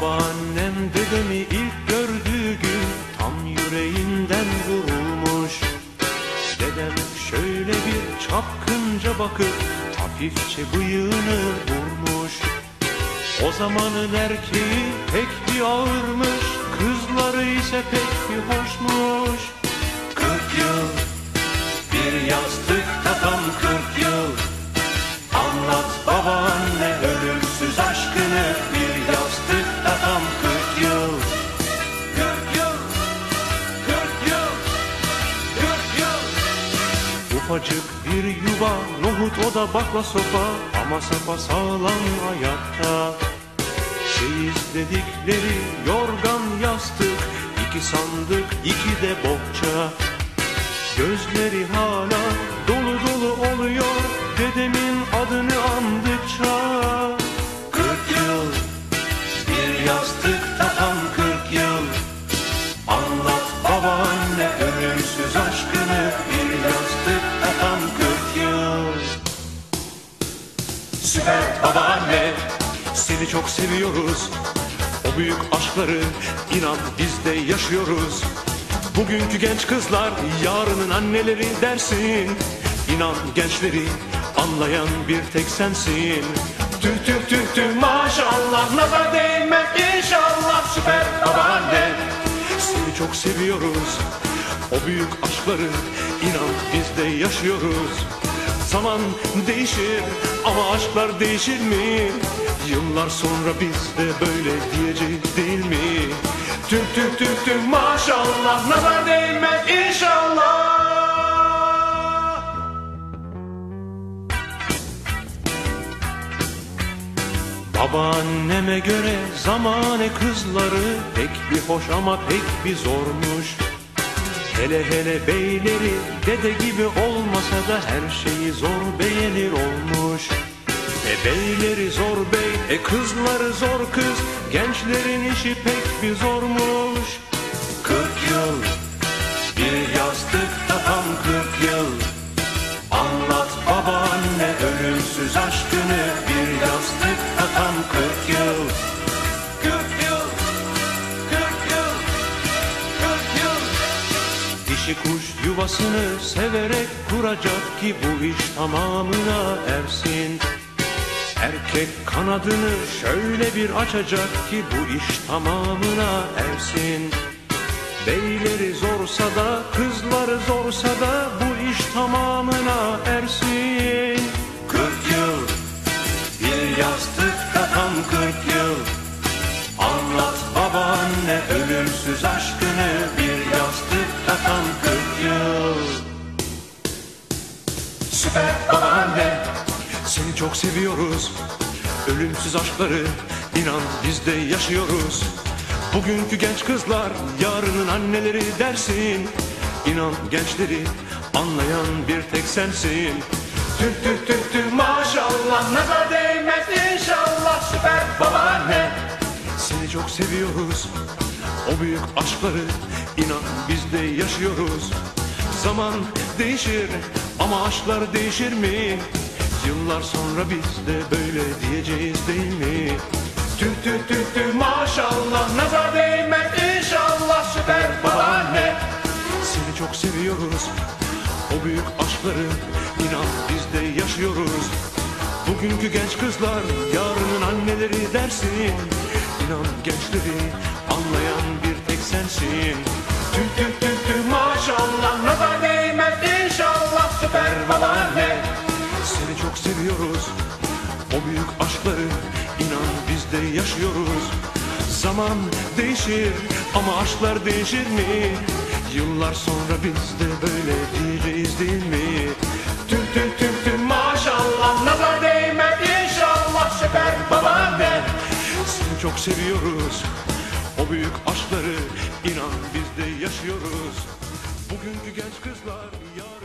Babaannem dedemi ilk gördüğü gün tam yüreğinden vurulmuş. Dedem şöyle bir çapkınca bakıp hafifçe bıyığını vurmuş. O zamanın erkeği pek bir ağırmış Kızları ise pek bir hoşmuş. Kırk yıl bir yastıkta Ufacık bir yuva, nohut o da bakla sopa Ama sapa sağlam ayakta Çeyiz dedikleri yorgan yastık iki sandık iki de bohça. Gözleri hala dolu dolu oluyor Dedemin adını andıkça babaanne seni çok seviyoruz. O büyük aşkları inan biz de yaşıyoruz. Bugünkü genç kızlar yarının anneleri dersin. İnan gençleri anlayan bir tek sensin. Tüh tüh tüh tüh maşallah. Nazar değmez inşallah. Süper babaanne seni çok seviyoruz. O büyük aşkları inan biz de yaşıyoruz Zaman değişir ama aşklar değişir mi? Yıllar sonra biz de böyle diyeceğiz değil mi? Tüh tüh tüh tüh maşallah nazar değmez inşallah Babaanneme göre zamane kızları pek bir hoş ama pek bir zormuş Hele hele beyleri dede gibi olmasa da her şeyi zor beğenir olmuş. E beyleri zor bey, e kızları zor kız Gençlerin işi pek bir zormuş. Kırk yıl, bir yastıkta tam kırk yıl. Anlat babaanne ölümsüz aşkını Dişi kuş yuvasını severek kuracak ki bu iş tamamına ersin. Erkek kanadını şöyle bir açacak ki bu iş tamamına ersin. Beyleri zorsa da kızları zorsa da bu iş tamamına ersin. Kırk yıl bir yastıkta tam kırk yıl Anlat babaanne ölümsüz aşkını bir çok seviyoruz. Ölümsüz aşkları inan biz de yaşıyoruz. Bugünkü genç kızlar yarının anneleri dersin. İnan gençleri anlayan bir tek sensin. Tüh tüh tüh tüh maşallah nazar değmez inşallah. Süper babaanne. Seni çok seviyoruz. O büyük aşkları inan biz de yaşıyoruz. Zaman değişir ama aşklar değişir mi? Yıllar sonra biz de böyle diyeceğiz değil mi? Tüh tüh tüh tüh maşallah. Nazar değmez inşallah. Süper babaanne seni çok seviyoruz. O büyük aşkları inan biz de yaşıyoruz. Bugünkü genç kızlar yarının anneleri dersin. İnan gençleri anlayan bir tek sensin. Tüh tüh tüh seviyoruz. O büyük aşkları inan biz de yaşıyoruz. Zaman değişir ama aşklar değişir mi? Yıllar sonra biz de böyle diyeceğiz değil mi? Tüh tüh tüh tüh maşallah nazar değmez inşallah Süper babaanne seni çok seviyoruz. O büyük aşkları inan biz de yaşıyoruz. Bugünkü genç kızlar yarın